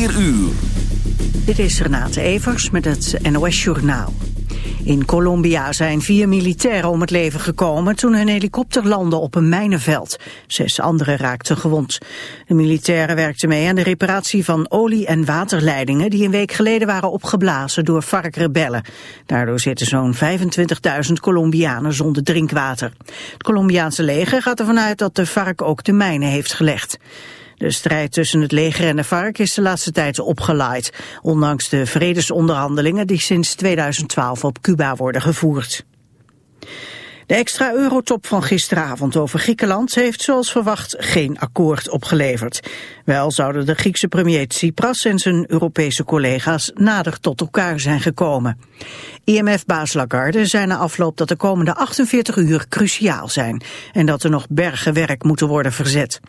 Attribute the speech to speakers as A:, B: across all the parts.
A: 4 uur.
B: Dit is Renate Evers met het NOS Journaal. In Colombia zijn vier militairen om het leven gekomen toen hun helikopter landde op een mijnenveld. Zes anderen raakten gewond. De militairen werkten mee aan de reparatie van olie- en waterleidingen die een week geleden waren opgeblazen door FARC-rebellen. Daardoor zitten zo'n 25.000 Colombianen zonder drinkwater. Het Colombiaanse leger gaat ervan uit dat de FARC ook de mijnen heeft gelegd. De strijd tussen het leger en de FARC is de laatste tijd opgelaaid, ondanks de vredesonderhandelingen die sinds 2012 op Cuba worden gevoerd. De extra eurotop van gisteravond over Griekenland heeft zoals verwacht geen akkoord opgeleverd. Wel zouden de Griekse premier Tsipras en zijn Europese collega's nader tot elkaar zijn gekomen. IMF-baas Lagarde zei na afloop dat de komende 48 uur cruciaal zijn en dat er nog bergen werk moeten worden verzet.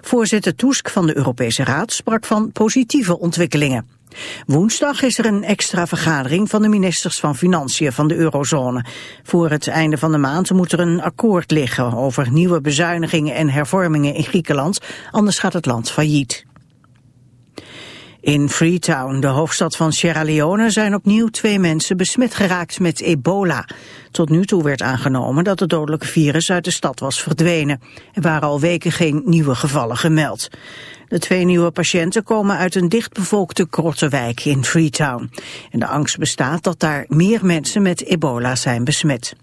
B: Voorzitter Tusk van de Europese Raad sprak van positieve ontwikkelingen. Woensdag is er een extra vergadering van de ministers van Financiën van de eurozone. Voor het einde van de maand moet er een akkoord liggen over nieuwe bezuinigingen en hervormingen in Griekenland, anders gaat het land failliet. In Freetown, de hoofdstad van Sierra Leone, zijn opnieuw twee mensen besmet geraakt met ebola. Tot nu toe werd aangenomen dat het dodelijke virus uit de stad was verdwenen. Er waren al weken geen nieuwe gevallen gemeld. De twee nieuwe patiënten komen uit een dichtbevolkte krottenwijk in Freetown. En de angst bestaat dat daar meer mensen met ebola zijn besmet.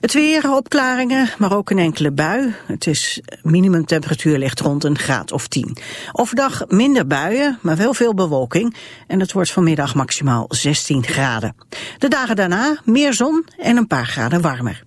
B: Het weer, opklaringen, maar ook een enkele bui. Het is minimumtemperatuur ligt rond een graad of 10. Overdag minder buien, maar wel veel bewolking. En het wordt vanmiddag maximaal 16 graden. De dagen daarna meer zon en een paar graden warmer.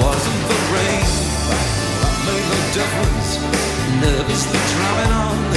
C: wasn't
D: the rain that made the difference. Nervously drumming on.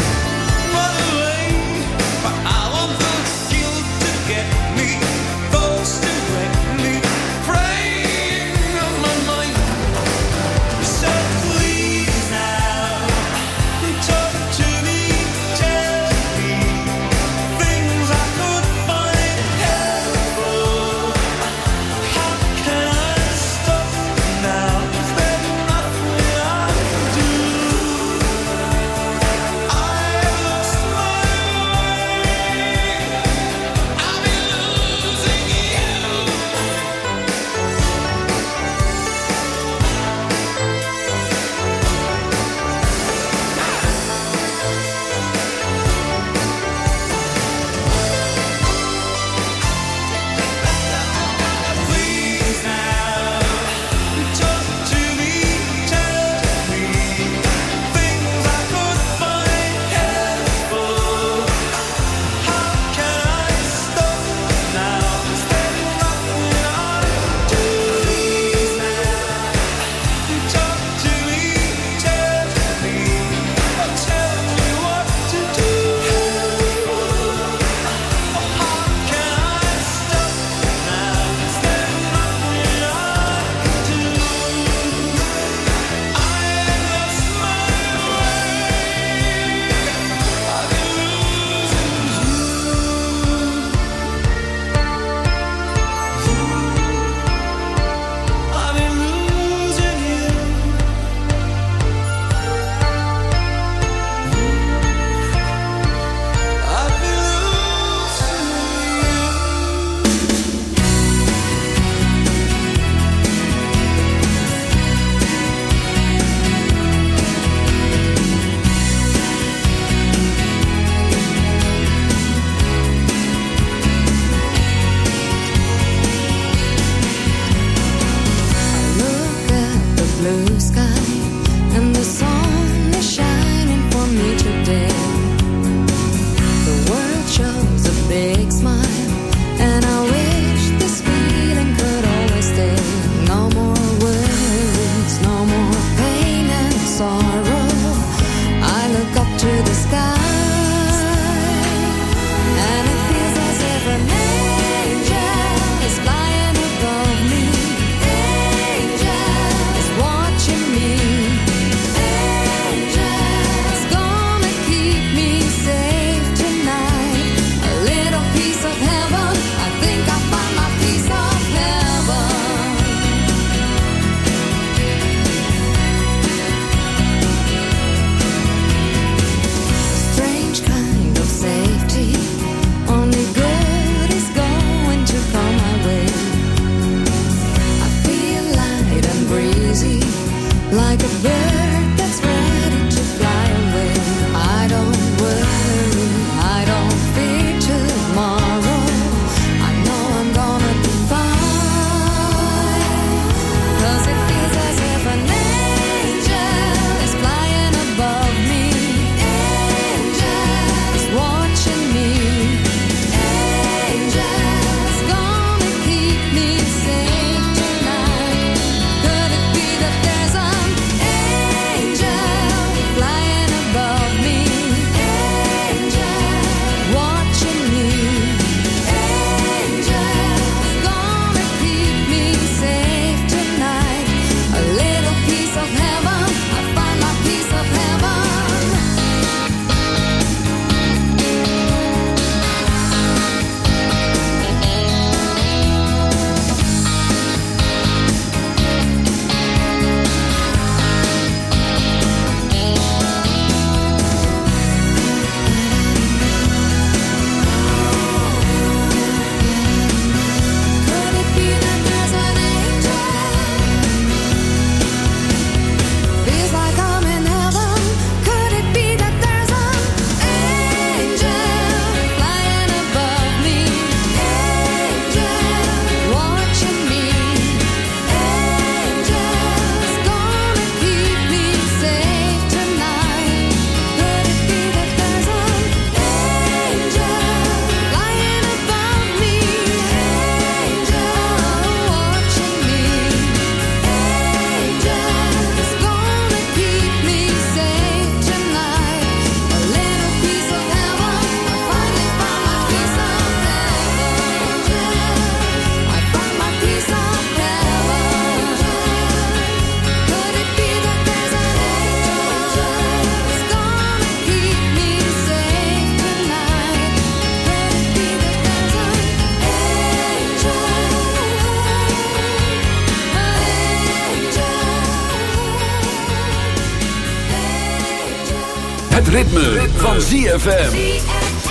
D: Van ZFM.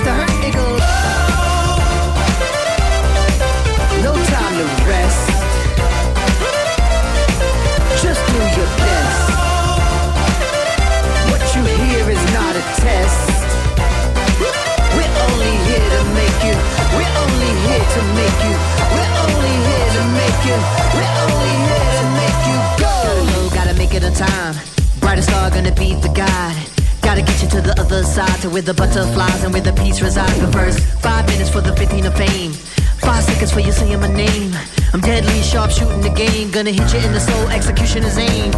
E: you. We're only here to make you go. Gotta know, gotta make it on time. Brightest star gonna be the guide. Gotta get you to the other side, to where the butterflies and where the peace resides. But first, five minutes for the 15 of fame. Five seconds for you saying my name. I'm deadly sharp shooting the game. Gonna hit you in the soul, execution is aim.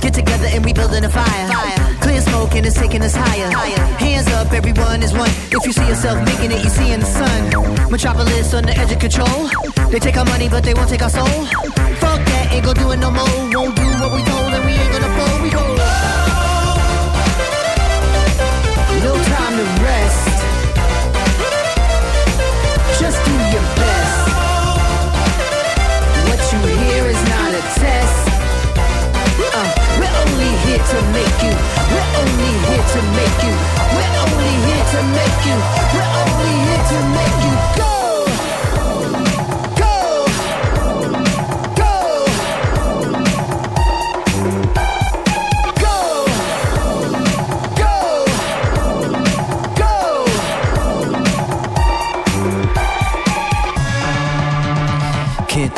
E: Get together and we building a fire. fire. Clear smoke and it's taking us higher. higher. Hands up, everyone is one. If you see yourself making it, you see in the sun. Metropolis on the edge of control. They take our money, but they won't take our soul. Fuck that, ain't gon' do it no more. Won't do what we told, and we ain't gonna fold. We go. No time to rest. Just do your best. What you hear is not a test. Uh, we're only here to make you. We're only here to make you. We're only here to make you. We're only here to make you. Go.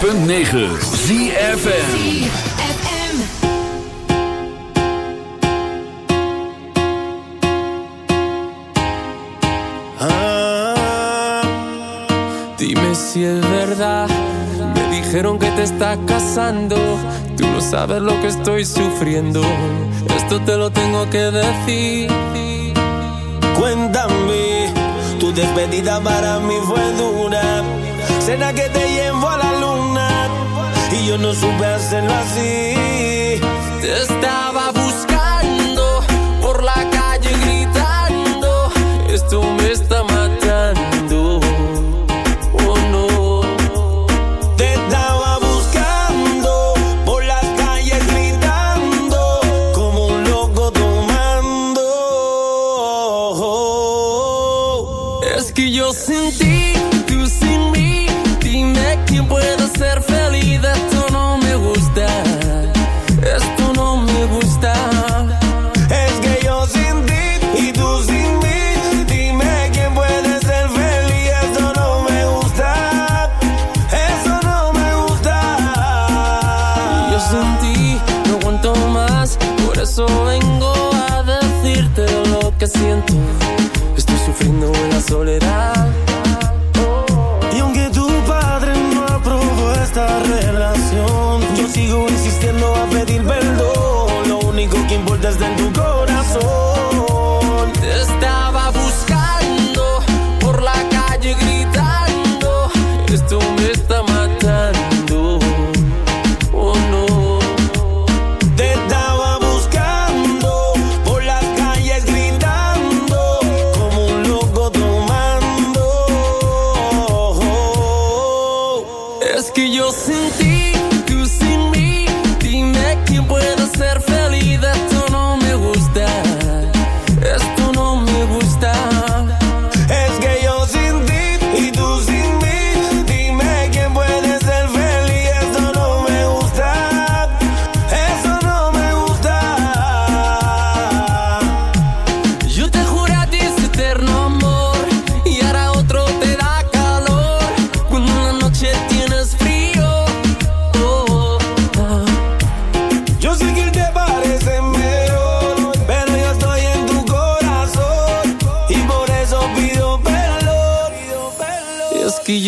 F: 106.9 ZFN
G: ah, si es verdad. Me dijeron que te estás casando. Tú no sabes lo que estoy sufriendo. Esto te lo tengo que decir.
H: Cuéntame, tu despedida para mí fue dura. Cena que te yo no supe hacerlo así.
G: Estaba buscando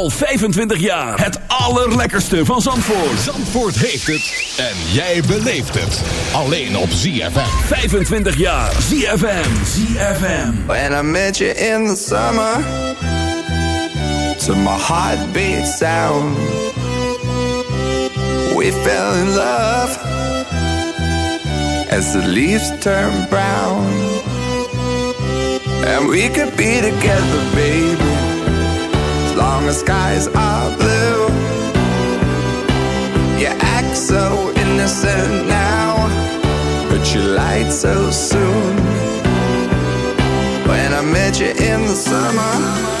F: Al 25 jaar. Het allerlekkerste van Zandvoort.
I: Zandvoort heeft het. En jij beleeft het. Alleen op ZFM.
F: 25 jaar. ZFM. ZFM.
J: When I met you in the summer. To my heartbeat sound. We fell in love. As the leaves turn brown. And we could be together, baby. Long as skies are blue. You act so innocent now. But you lied so soon. When I met you in the summer.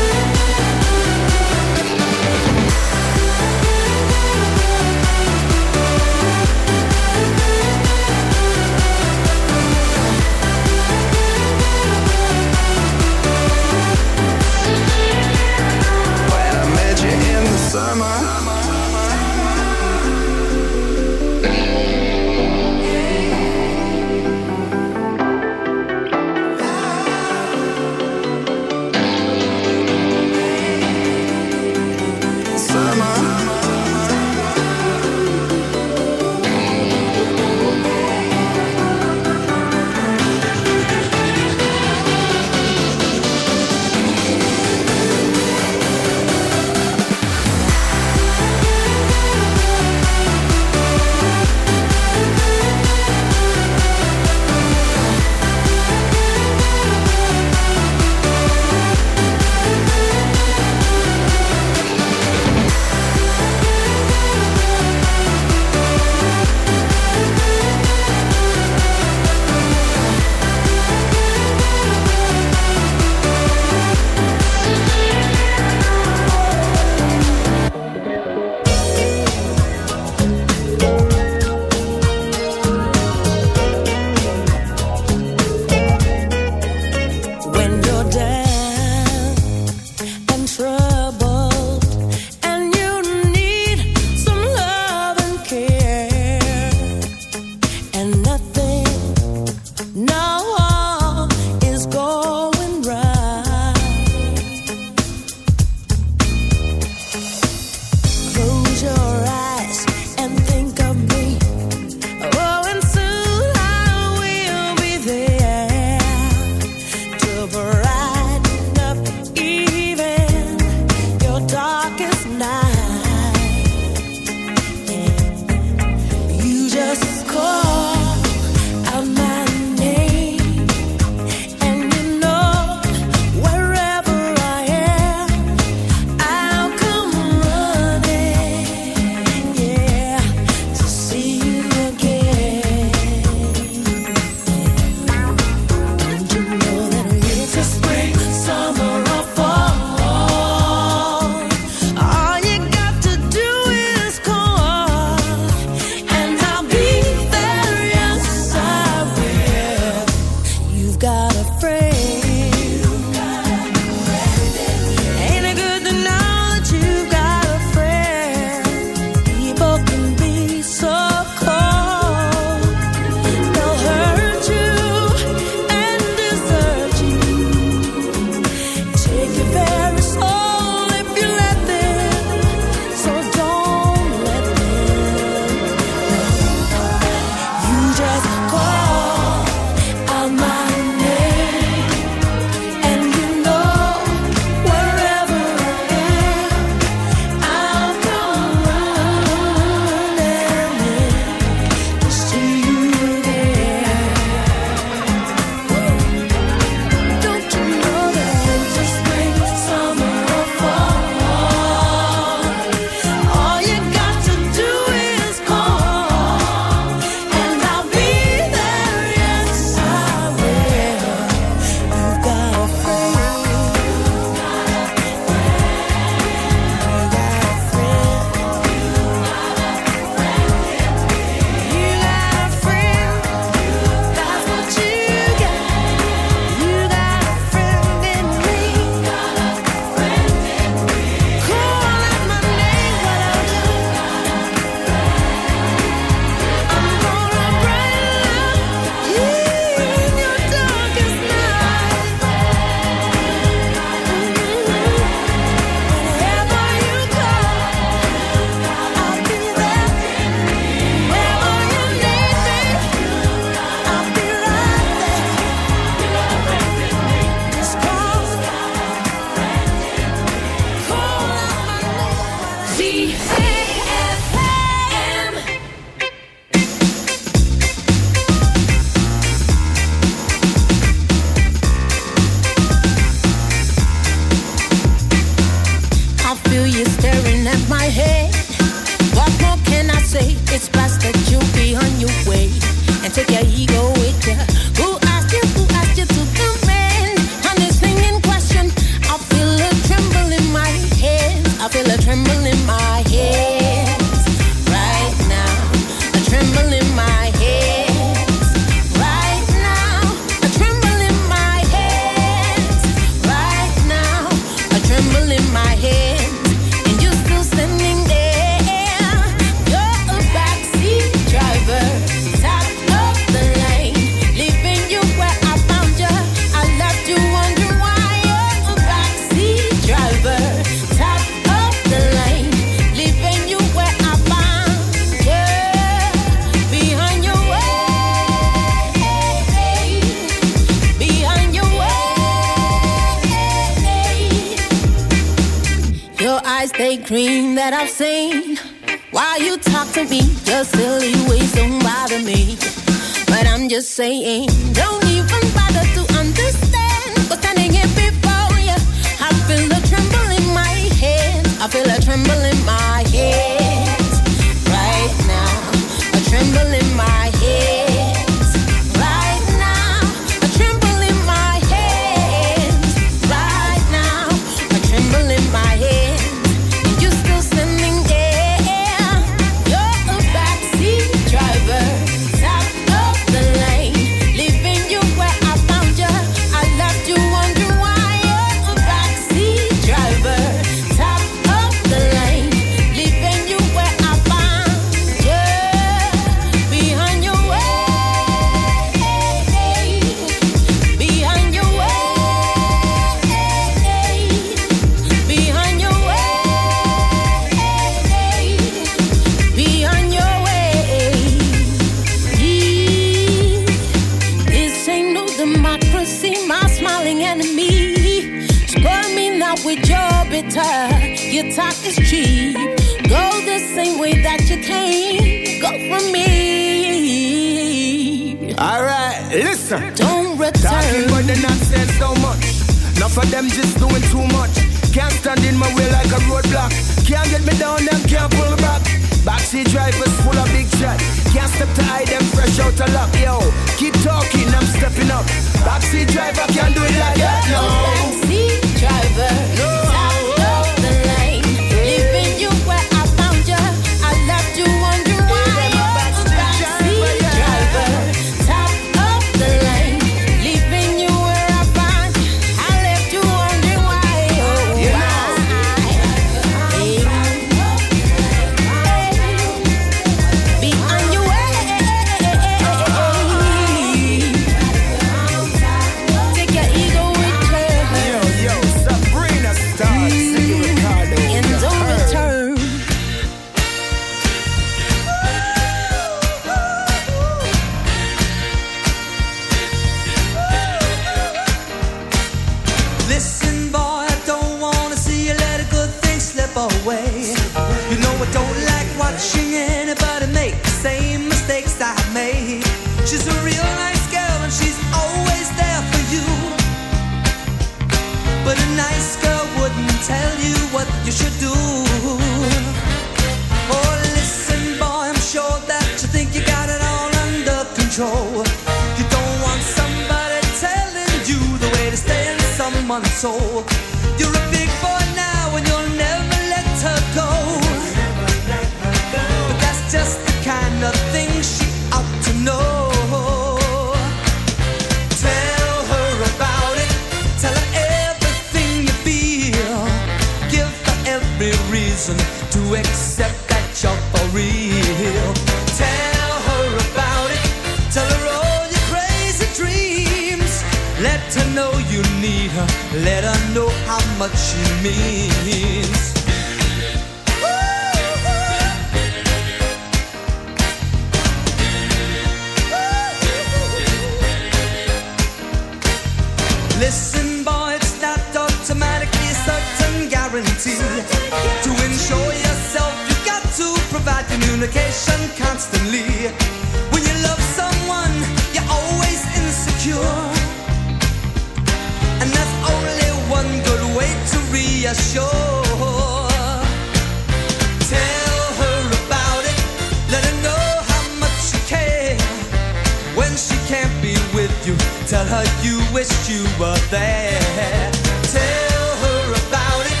K: her
L: you wished you were there. Tell her about it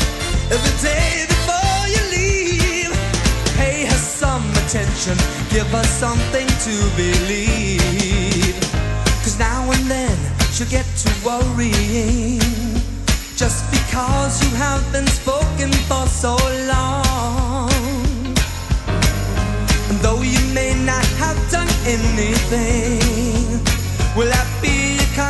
L: every day before you leave. Pay her some attention, give her something to believe. Cause now and then she'll get to worrying. Just because you have been spoken for so long. And though you may not have done anything, will that be?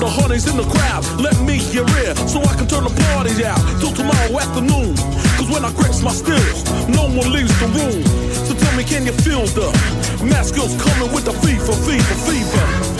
K: the
D: honeys in the crowd. Let me your ear so I can turn the party out till tomorrow afternoon. Cause when I grips my stills, no one leaves the room. So tell me, can you feel the mask girls coming with the fever, fever, fever?